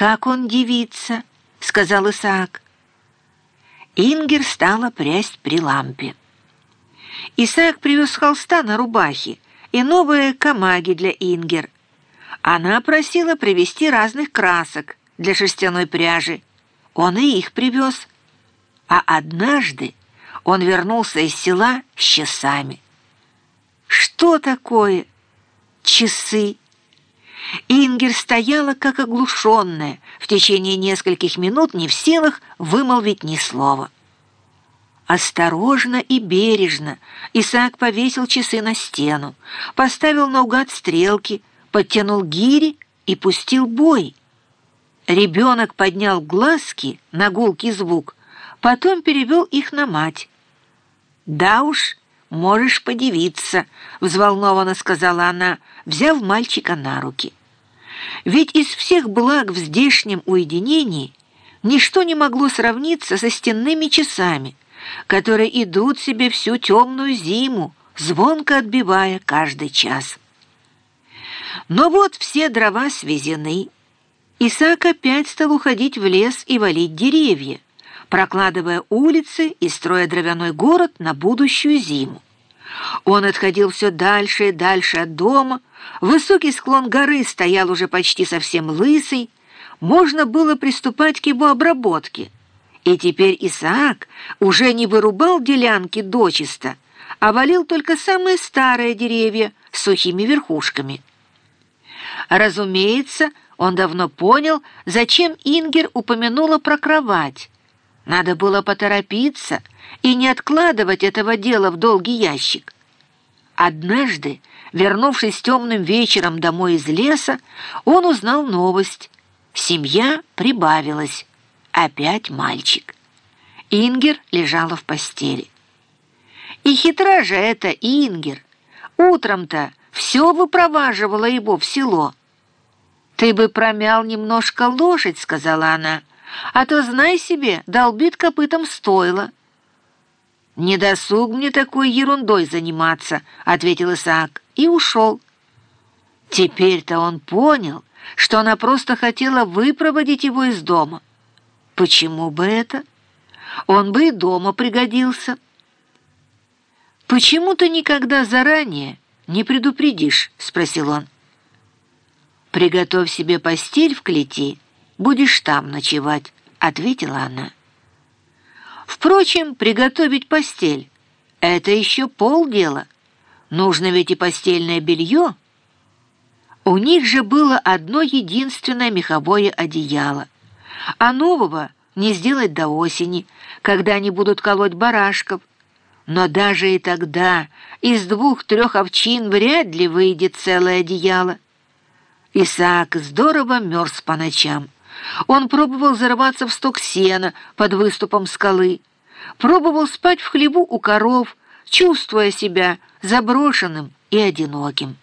«Как он девица?» — сказал Исаак. Ингер стала прясть при лампе. Исаак привез холста на рубахе и новые камаги для Ингер. Она просила привезти разных красок для шерстяной пряжи. Он и их привез. А однажды он вернулся из села с часами. Что такое часы? Ингер стояла как оглушенная, в течение нескольких минут не в силах вымолвить ни слова. Осторожно и бережно Исаак повесил часы на стену, поставил наугад стрелки, подтянул гири и пустил бой. Ребенок поднял глазки на гулкий звук, потом перевел их на мать. «Да уж, можешь подивиться», — взволнованно сказала она, взяв мальчика на руки. Ведь из всех благ в здешнем уединении ничто не могло сравниться со стенными часами, которые идут себе всю темную зиму, звонко отбивая каждый час. Но вот все дрова свезены. Исаак опять стал уходить в лес и валить деревья, прокладывая улицы и строя дровяной город на будущую зиму. Он отходил все дальше и дальше от дома, высокий склон горы стоял уже почти совсем лысый, можно было приступать к его обработке. И теперь Исаак уже не вырубал делянки дочисто, а валил только самые старые деревья с сухими верхушками. Разумеется, он давно понял, зачем Ингер упомянула про кровать. Надо было поторопиться и не откладывать этого дела в долгий ящик. Однажды, вернувшись темным вечером домой из леса, он узнал новость. Семья прибавилась. Опять мальчик. Ингер лежала в постели. И хитра же эта Ингер. Утром-то все выпроваживала его в село. «Ты бы промял немножко лошадь», — сказала она, «а то, знай себе, долбит копытом стойло». «Не досуг мне такой ерундой заниматься», — ответил Исаак и ушел. Теперь-то он понял, что она просто хотела выпроводить его из дома. Почему бы это? Он бы и дома пригодился. «Почему ты никогда заранее не предупредишь?» — спросил он. «Приготовь себе постель в клети, будешь там ночевать», — ответила она. Впрочем, приготовить постель — это еще полдела. Нужно ведь и постельное белье. У них же было одно единственное меховое одеяло, а нового не сделать до осени, когда они будут колоть барашков. Но даже и тогда из двух-трех овчин вряд ли выйдет целое одеяло. Исаак здорово мерз по ночам. Он пробовал зарываться в сток сена под выступом скалы, пробовал спать в хлеву у коров, чувствуя себя заброшенным и одиноким.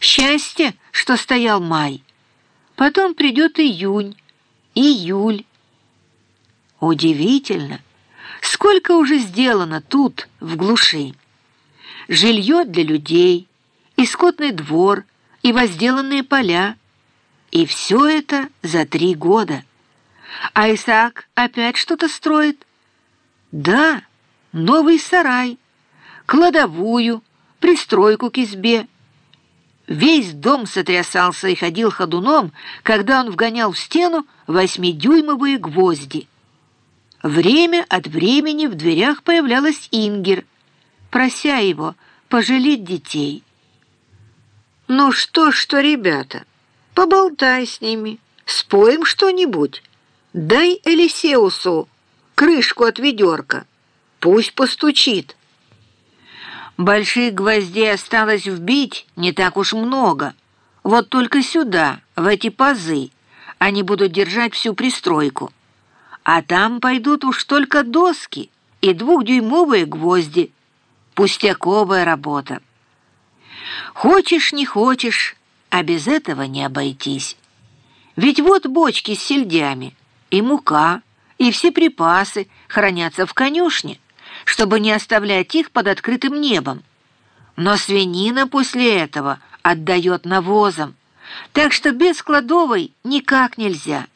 Счастье, что стоял май. Потом придет июнь, июль. Удивительно, сколько уже сделано тут, в глуши. Жилье для людей, и скотный двор, и возделанные поля. И все это за три года. А Исаак опять что-то строит. Да, новый сарай, кладовую, пристройку к избе. Весь дом сотрясался и ходил ходуном, когда он вгонял в стену восьмидюймовые гвозди. Время от времени в дверях появлялась Ингер, прося его пожалеть детей. «Ну что, что, ребята, поболтай с ними, споем что-нибудь. Дай Элисеусу крышку от ведерка. Пусть постучит». Больших гвоздей осталось вбить не так уж много. Вот только сюда, в эти пазы, они будут держать всю пристройку. А там пойдут уж только доски и двухдюймовые гвозди. Пустяковая работа. Хочешь, не хочешь, а без этого не обойтись. Ведь вот бочки с сельдями, и мука, и все припасы хранятся в конюшне, чтобы не оставлять их под открытым небом. Но свинина после этого отдает навозом, Так что без кладовой никак нельзя.